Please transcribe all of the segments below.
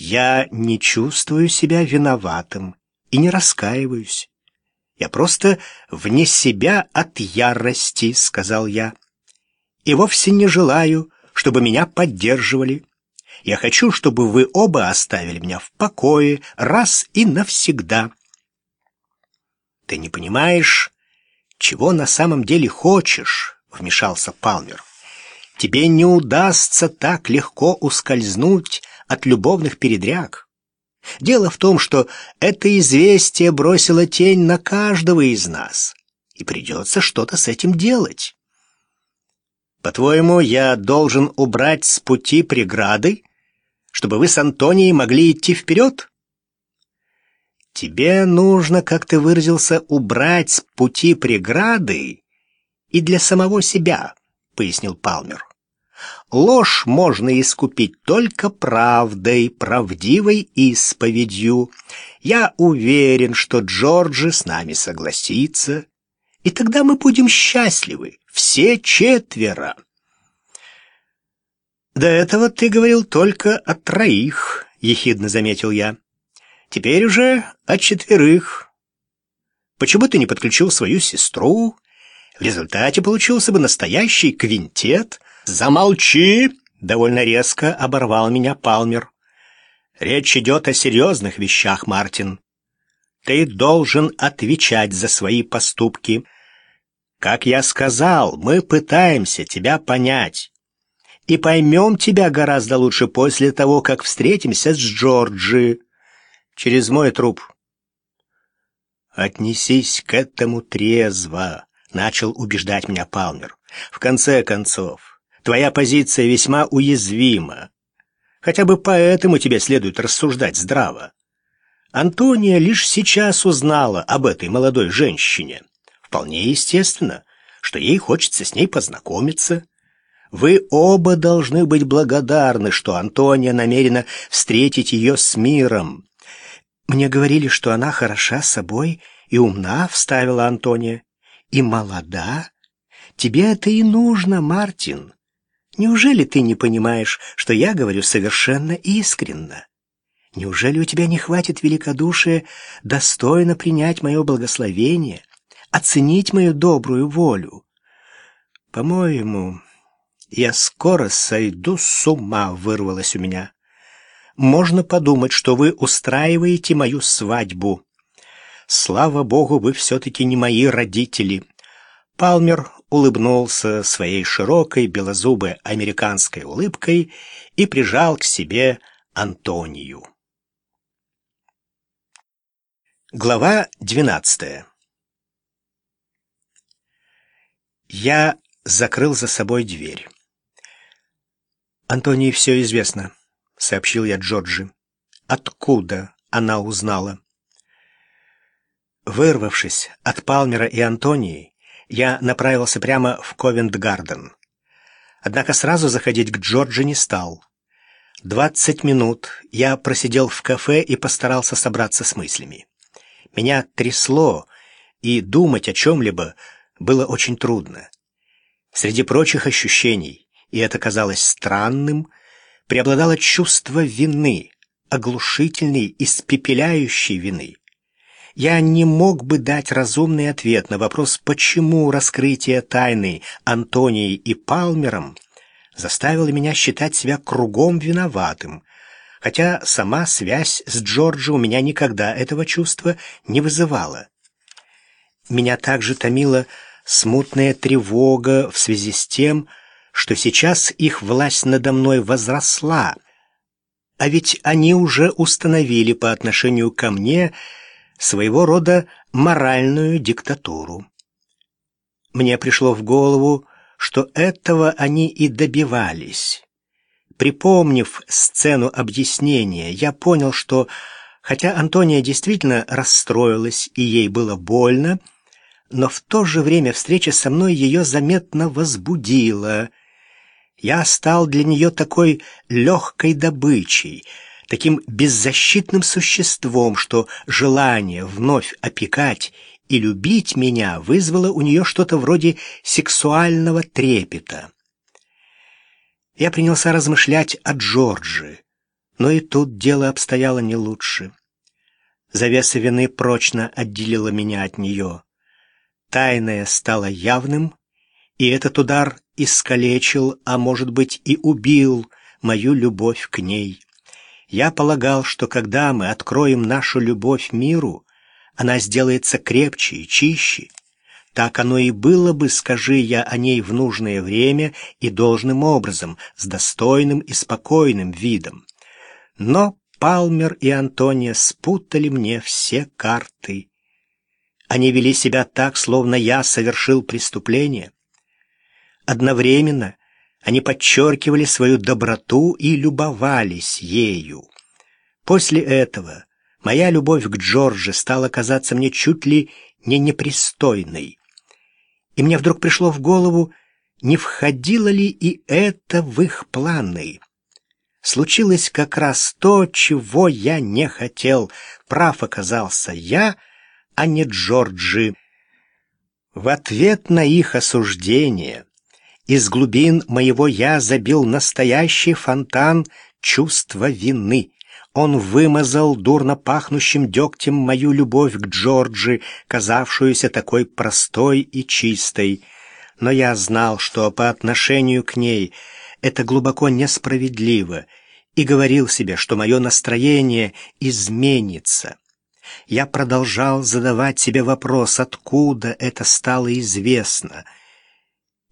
Я не чувствую себя виноватым и не раскаиваюсь. Я просто вне себя от ярости, сказал я. И вовсе не желаю, чтобы меня поддерживали. Я хочу, чтобы вы оба оставили меня в покое раз и навсегда. Ты не понимаешь, чего на самом деле хочешь, вмешался Палмер. Тебе не удастся так легко ускользнуть от любовных передряг. Дело в том, что это известие бросило тень на каждого из нас, и придется что-то с этим делать. По-твоему, я должен убрать с пути преграды, чтобы вы с Антонией могли идти вперед? Тебе нужно, как ты выразился, убрать с пути преграды и для самого себя, пояснил Палмер. Ложь можно искупить только правдой, правдивой исповедью. Я уверен, что Джорджи с нами согласится, и тогда мы будем счастливы, все четверо. До этого ты говорил только о троих, ехидно заметил я. Теперь уже о четверых. Почему ты не подключил свою сестру? В результате получился бы настоящий квинтет — «Замолчи!» — довольно резко оборвал меня Палмер. «Речь идет о серьезных вещах, Мартин. Ты должен отвечать за свои поступки. Как я сказал, мы пытаемся тебя понять. И поймем тебя гораздо лучше после того, как встретимся с Джорджи через мой труп». «Отнесись к этому трезво», — начал убеждать меня Палмер. «В конце концов, Твоя позиция весьма уязвима. Хотя бы поэтому тебе следует рассуждать здраво. Антония лишь сейчас узнала об этой молодой женщине. Вполне естественно, что ей хочется с ней познакомиться. Вы оба должны быть благодарны, что Антония намерена встретить ее с миром. Мне говорили, что она хороша собой и умна, вставила Антония. И молода. Тебе это и нужно, Мартин. Неужели ты не понимаешь, что я говорю совершенно искренно? Неужели у тебя не хватит великодушия достойно принять мое благословение, оценить мою добрую волю? По-моему, я скоро сойду с ума, вырвалось у меня. Можно подумать, что вы устраиваете мою свадьбу. Слава богу, вы все-таки не мои родители. Палмер улыбнулся своей широкой белозубой американской улыбкой и прижал к себе Антонию. Глава двенадцатая Я закрыл за собой дверь. «Антонии все известно», — сообщил я Джорджи. «Откуда она узнала?» Вырвавшись от Палмера и Антонии, я направился прямо в Ковент-Гарден. Однако сразу заходить к Джорджи не стал. Двадцать минут я просидел в кафе и постарался собраться с мыслями. Меня трясло, и думать о чем-либо было очень трудно. Среди прочих ощущений, и это казалось странным, преобладало чувство вины, оглушительной, испепеляющей вины. Я не мог бы дать разумный ответ на вопрос, почему раскрытие тайны Антонией и Палмером заставило меня считать себя кругом виноватым, хотя сама связь с Джорджи у меня никогда этого чувства не вызывала. Меня также томила смутная тревога в связи с тем, что сейчас их власть надо мной возросла, а ведь они уже установили по отношению ко мне – своего рода моральную диктатуру. Мне пришло в голову, что этого они и добивались. Припомнив сцену объяснения, я понял, что хотя Антония действительно расстроилась и ей было больно, но в то же время встреча со мной ее заметно возбудила. Я стал для нее такой легкой добычей — таким беззащитным существом, что желание вновь опекать и любить меня вызвало у нее что-то вроде сексуального трепета. Я принялся размышлять о Джорджи, Но и тут дело обстояло не лучше. Завеса вины прочно отделила меня от нее. Тайное стало явным, и этот удар искалечил, а может быть и убил мою любовь к ней. Я полагал, что когда мы откроем нашу любовь миру, она сделается крепче и чище. Так оно и было бы, скажи я о ней в нужное время и должным образом, с достойным и спокойным видом. Но Палмер и Антония спутали мне все карты. Они вели себя так, словно я совершил преступление. Одновременно они подчеркивали свою доброту и любовались ею. После этого моя любовь к Джорджи стала казаться мне чуть ли не непристойной. И мне вдруг пришло в голову, не входило ли и это в их планы случилось как раз то, чего я не хотел. Прав оказался я, а не Джорджи. В ответ на их осуждение из глубин моего «я» забил настоящий фонтан чувства вины. Он вымазал дурно пахнущим дегтем мою любовь к Джорджи, казавшуюся такой простой и чистой. Но я знал, что по отношению к ней — это глубоко несправедливо, и говорил себе, что мое настроение изменится. Я продолжал задавать себе вопрос, откуда это стало известно.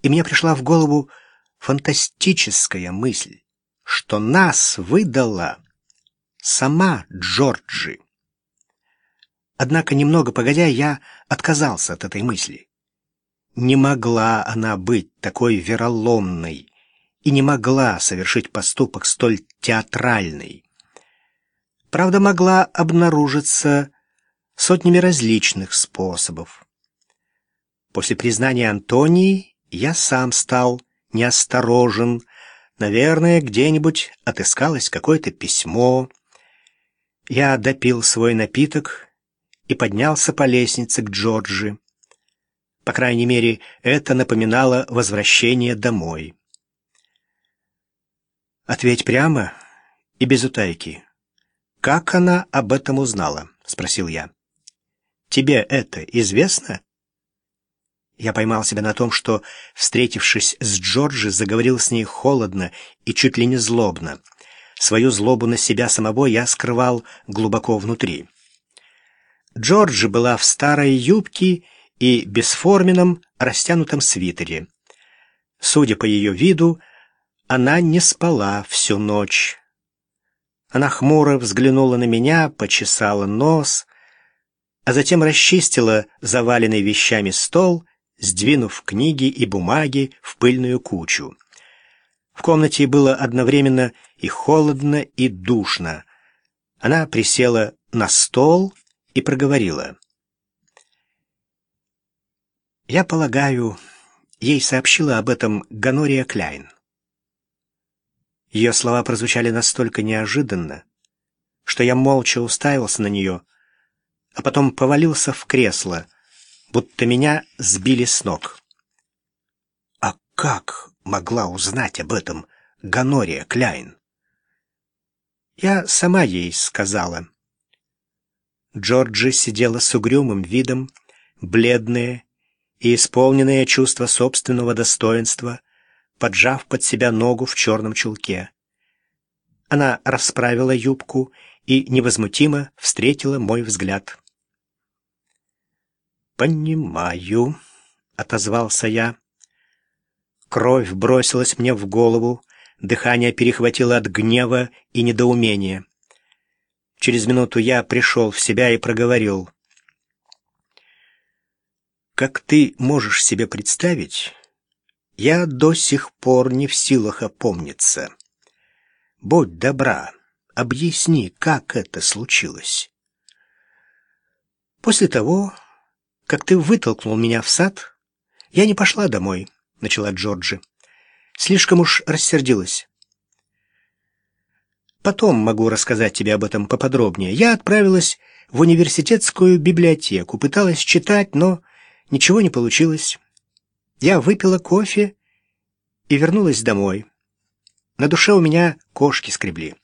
И мне пришла в голову фантастическая мысль, что нас выдала сама Джорджи. Однако немного погодя я отказался от этой мысли. Не могла она быть такой вероломной и не могла совершить поступок столь театральный. Правда, могла обнаружиться сотнями различных способов. После признания Антонии я сам стал неосторожен. Наверное, где-нибудь отыскалось какое-то письмо. Я допил свой напиток и поднялся по лестнице к Джорджи. По крайней мере, это напоминало возвращение домой. «Ответь прямо и без утайки. Как она об этом узнала?» — спросил я. «Тебе это известно?» Я поймал себя на том, что, встретившись с Джорджи, заговорил с ней холодно и чуть ли не злобно. Свою злобу на себя самого я скрывал глубоко внутри. Джорджи была в старой юбке и бесформенном растянутом свитере. Судя по ее виду, она не спала всю ночь. Она хмуро взглянула на меня, почесала нос, а затем расчистила заваленный вещами стол, сдвинув книги и бумаги в пыльную кучу. В комнате было одновременно и холодно, и душно. Она присела на стол и проговорила. «Я полагаю, ей сообщила об этом Ганория Кляйн. Ее слова прозвучали настолько неожиданно, что я молча уставился на нее, а потом повалился в кресло, будто меня сбили с ног. А как могла узнать об этом Ганория Кляйн? Я сама ей сказала. Джорджи сидела с угрюмым видом, бледная и исполненная чувства собственного достоинства, поджав под себя ногу в черном чулке. Она расправила юбку и невозмутимо встретила мой взгляд. «Понимаю», — отозвался я. Кровь бросилась мне в голову, дыхание перехватило от гнева и недоумения. Через минуту я пришел в себя и проговорил. «Как ты можешь себе представить, я до сих пор не в силах опомниться. Будь добра, объясни, как это случилось. После того, как ты вытолкнул меня в сад, я не пошла домой, начала Джорджи. Слишком уж рассердилась. Потом могу рассказать тебе об этом поподробнее. Я отправилась в университетскую библиотеку, пыталась читать, но ничего не получилось. Я выпила кофе и вернулась домой. На душе у меня кошки скребли.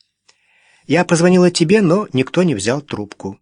Я позвонила тебе, но никто не взял трубку.